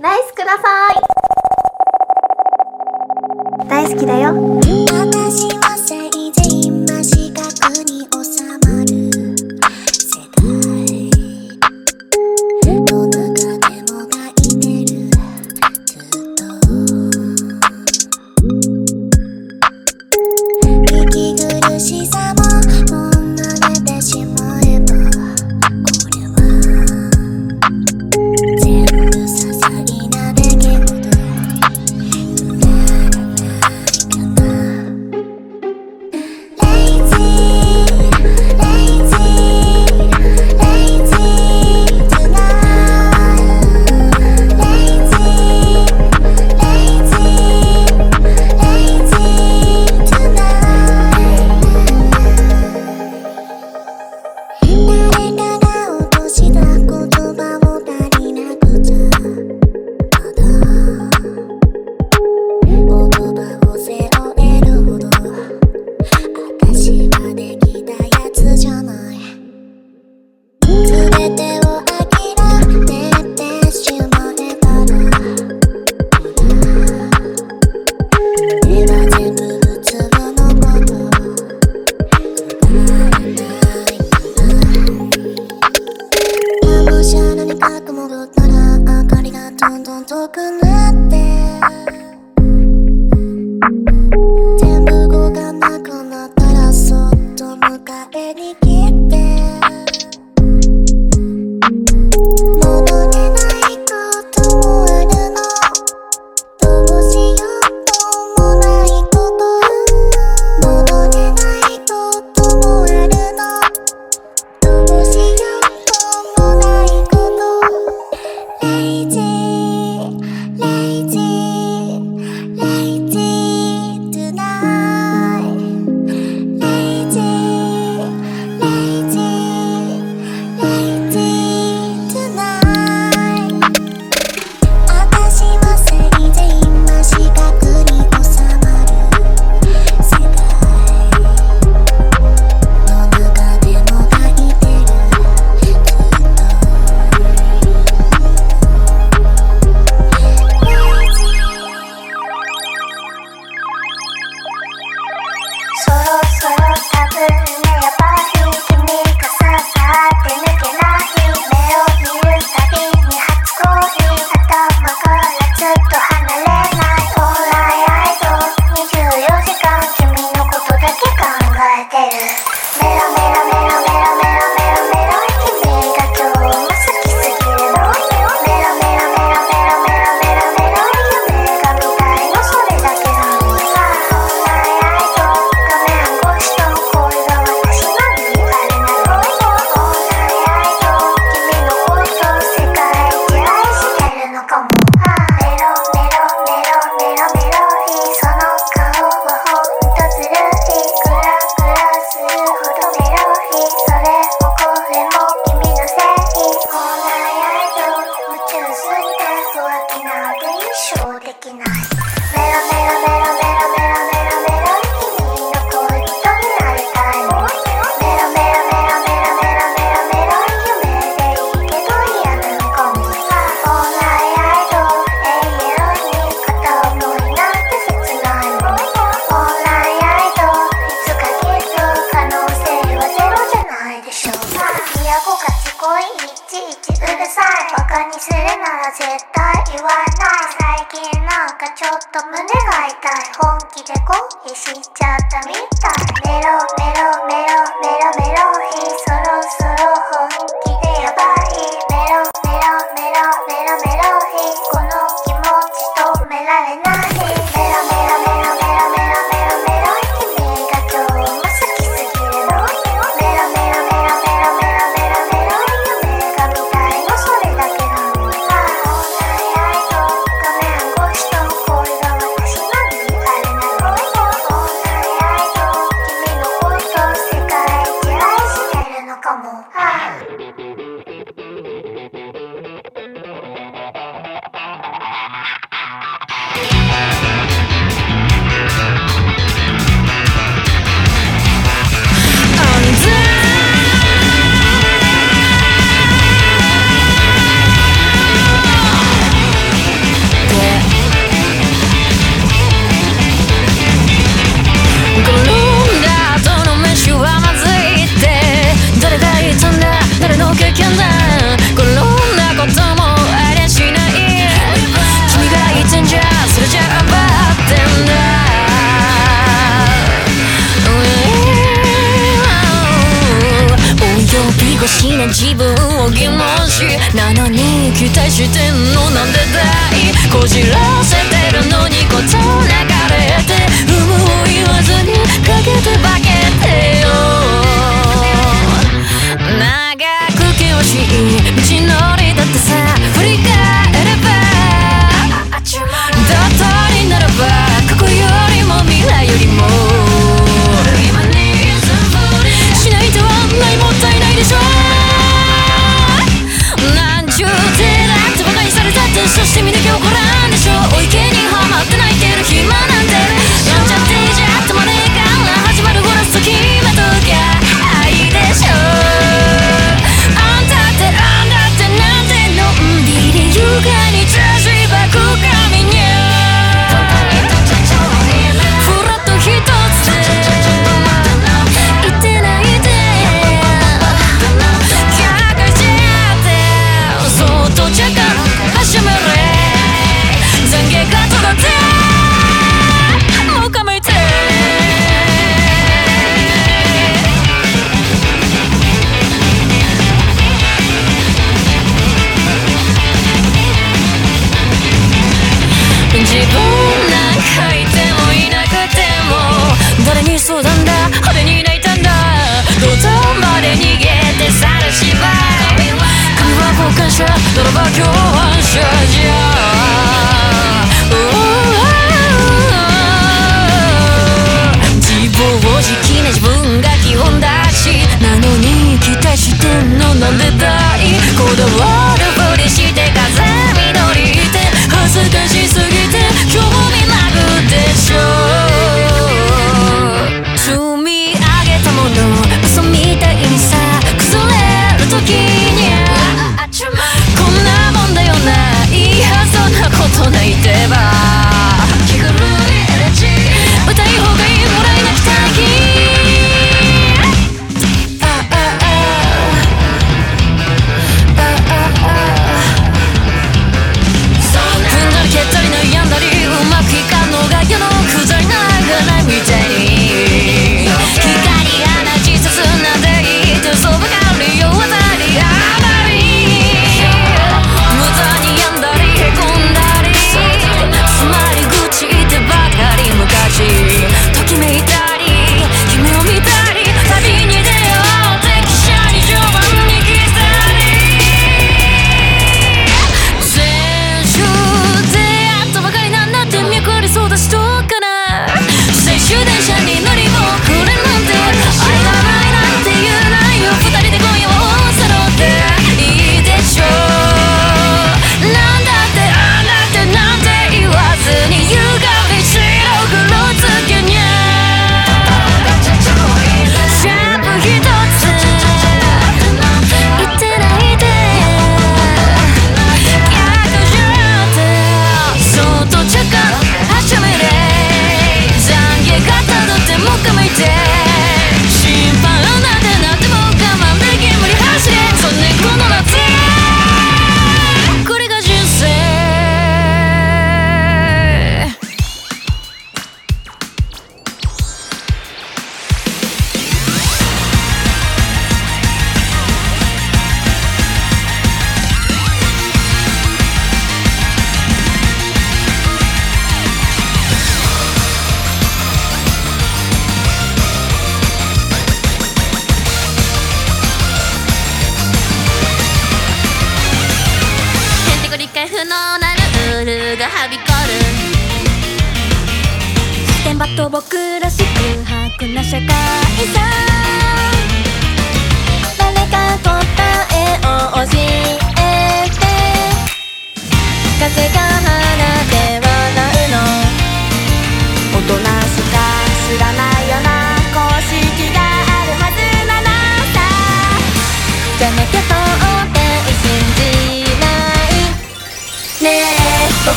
ライスください。大好きだよ。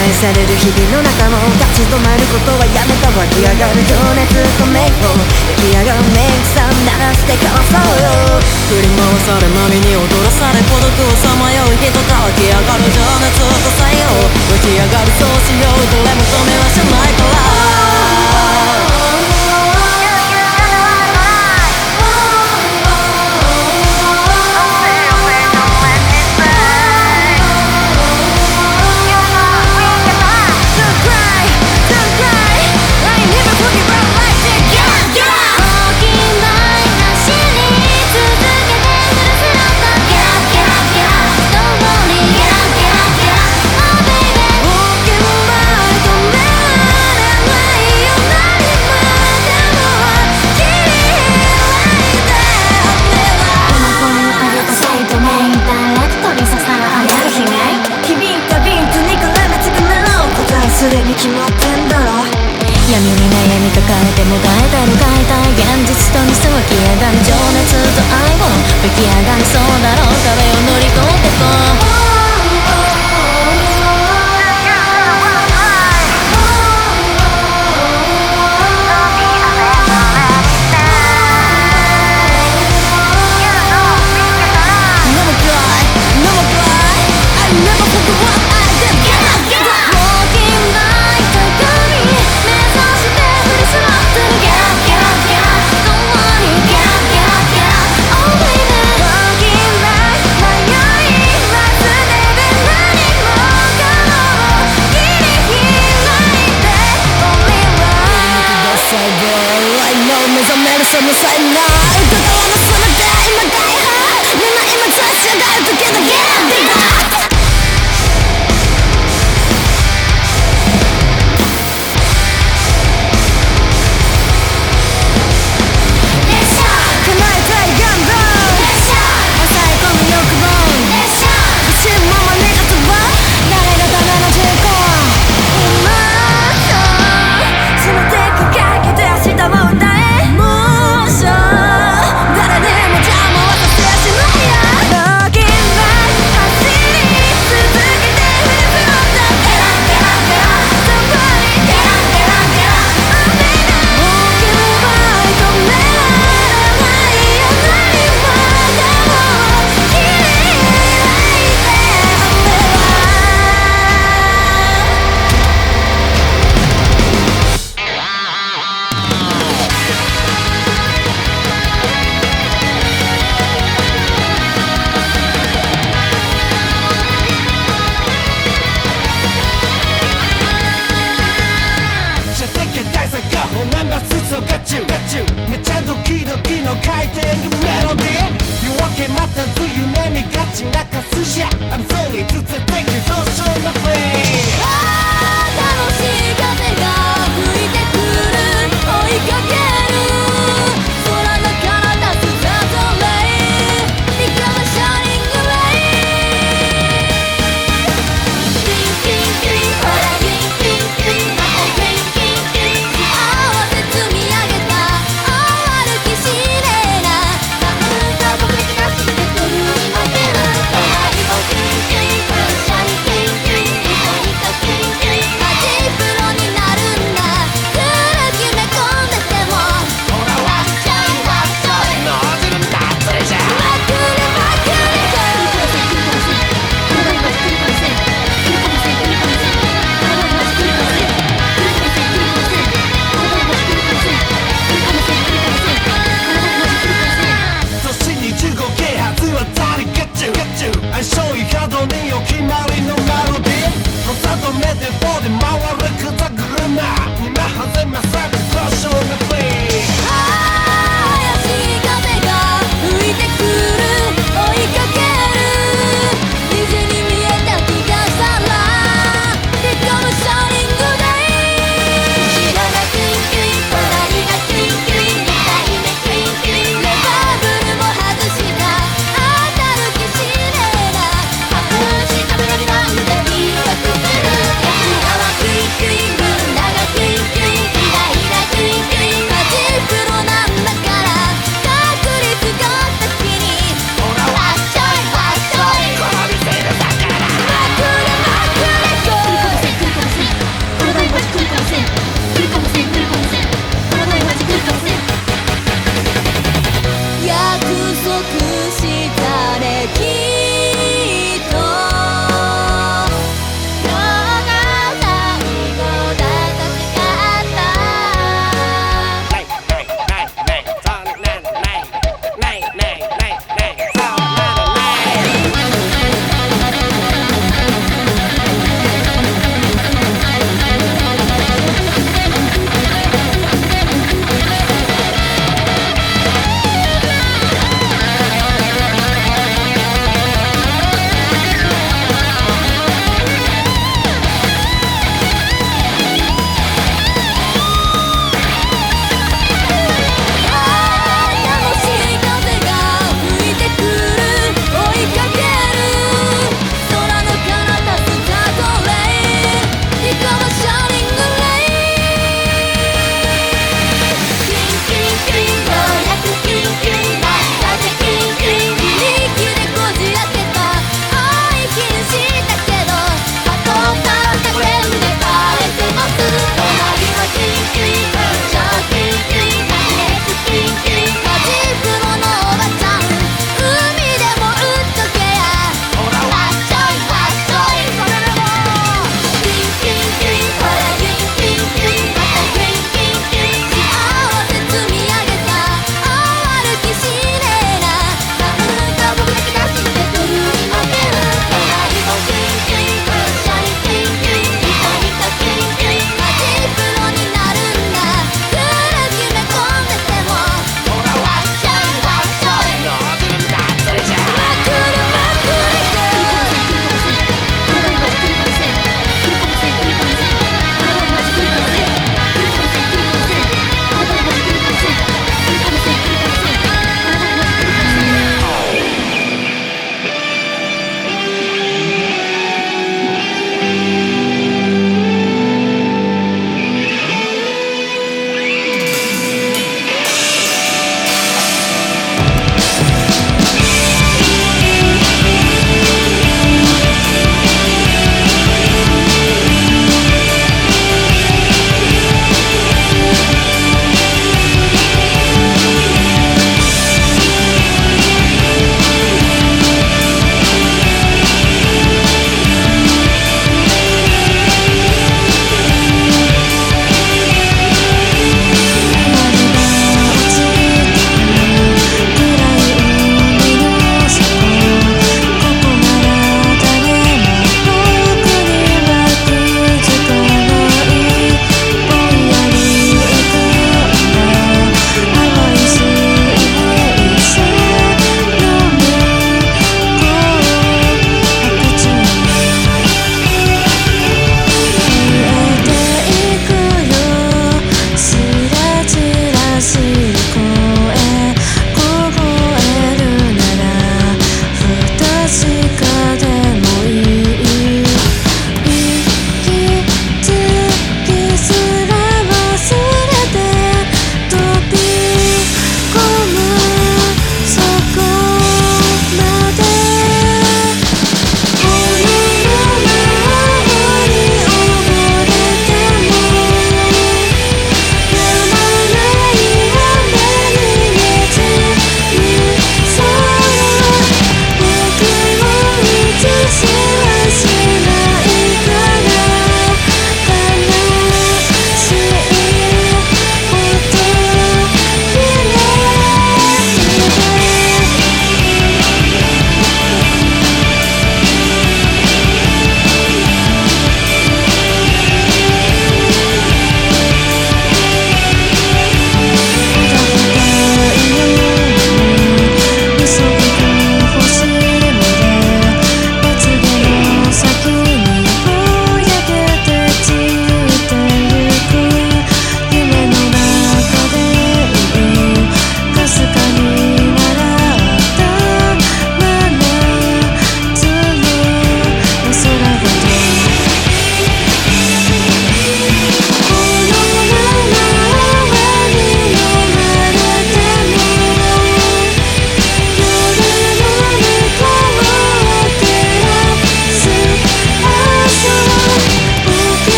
返される日々の中も立ち止まることはやめた湧き上がる情熱と目を出来上がるメイクさん鳴らして交わそうよ振り回され波に踊らされ孤独をさまよう人と湧き上がる情熱を支えよう浮き上がるそうしようどれも止めはしないから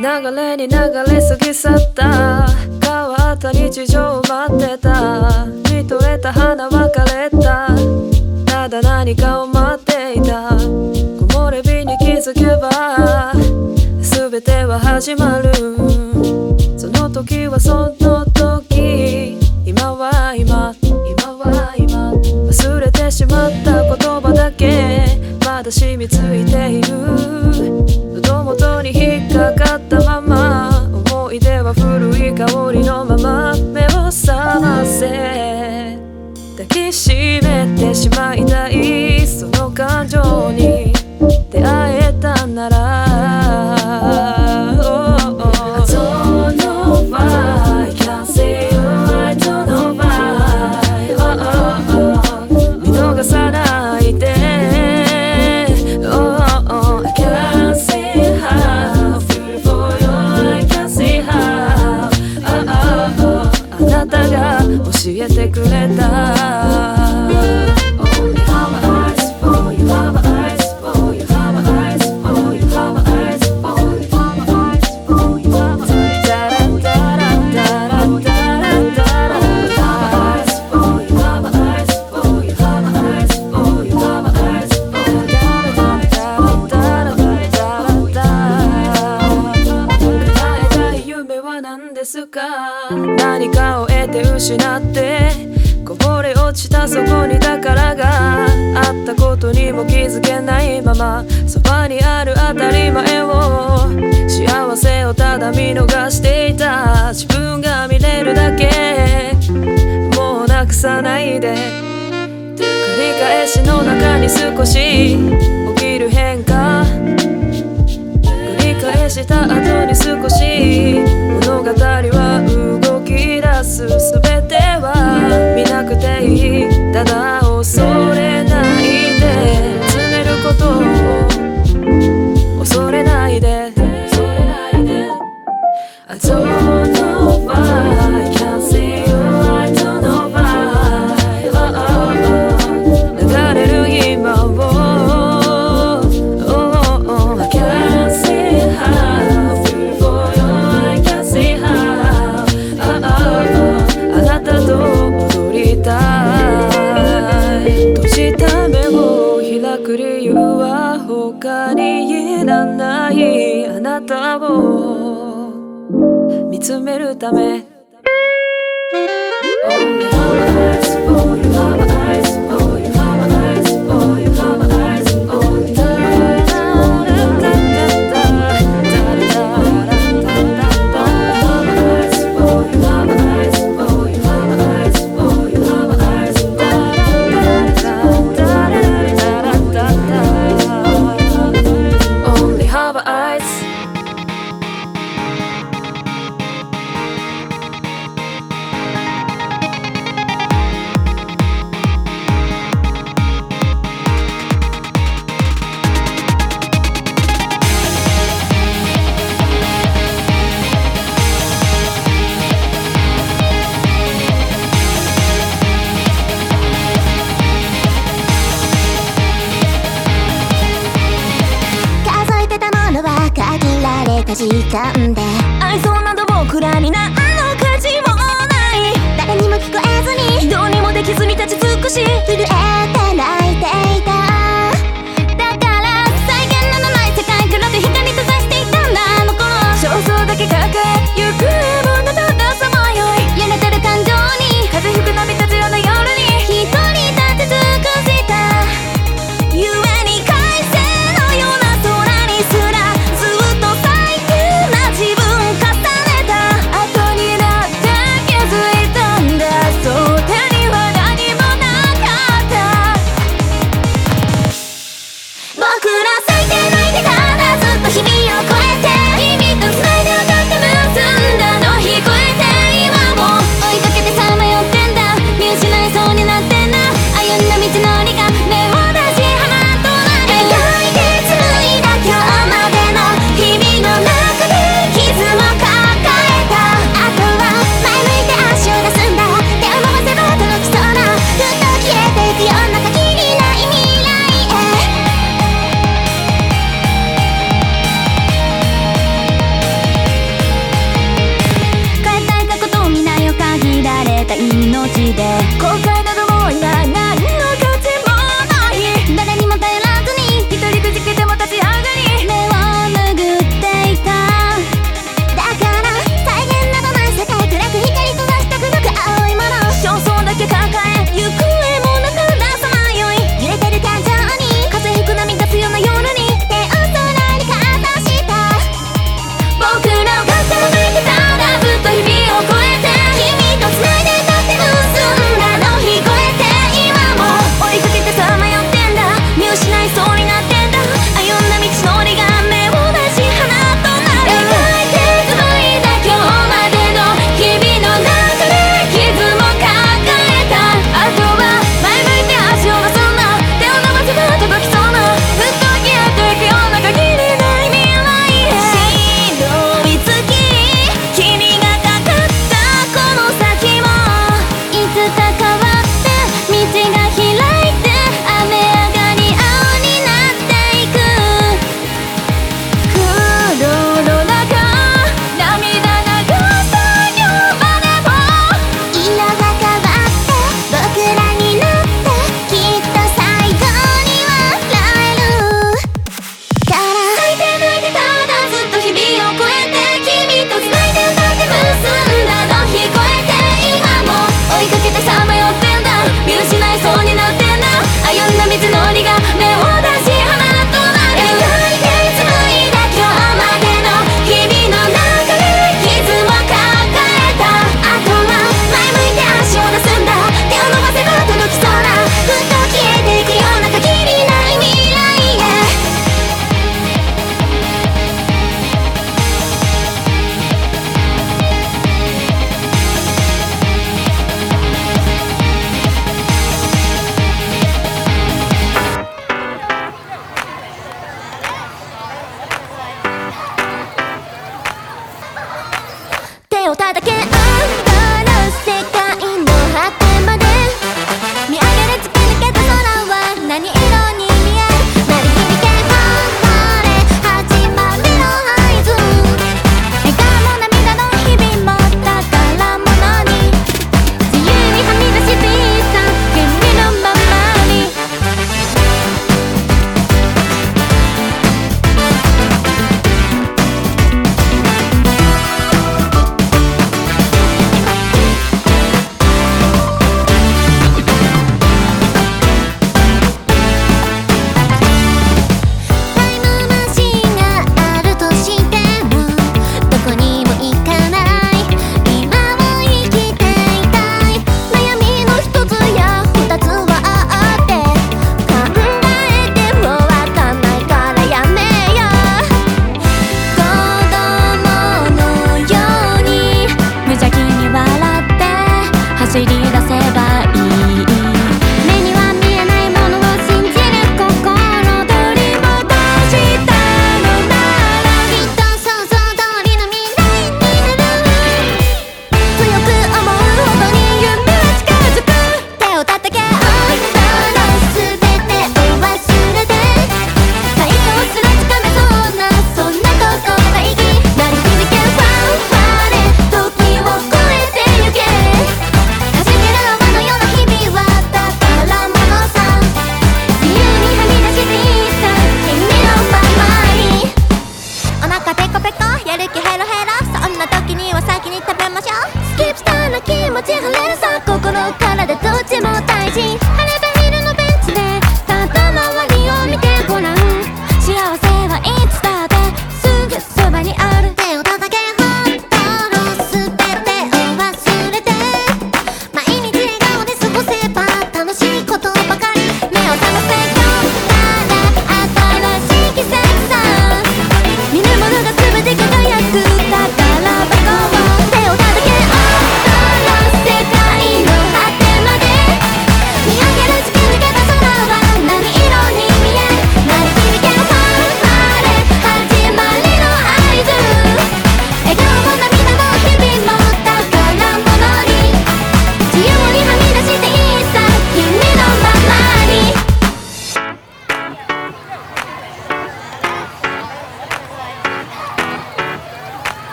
流れに流れ過ぎ去った。変わった日常を待ってた。見とれた花別れた。ただ何かを待っていた。木漏れ日に気づけば全ては始まる。その時はその時。今は今今は今。忘れてしまった言葉だけまだ染みついている。元に引っかかったまま。思い出は古い香りのまま。目を覚ませ。抱きしめてしまいたい。その感情に出会えたなら。失ってこぼれ落ちたそこに宝があったことにも気づけないままそばにある当たり前を幸せをただ見逃していた。自分が見れるだけもうなくさないで。繰り返しの中に少し起きる変化した後に少し物語は動き出す。全ては見なくていい。ただ恐れ見つめるため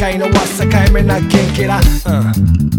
界の真っな目ないけな、うん。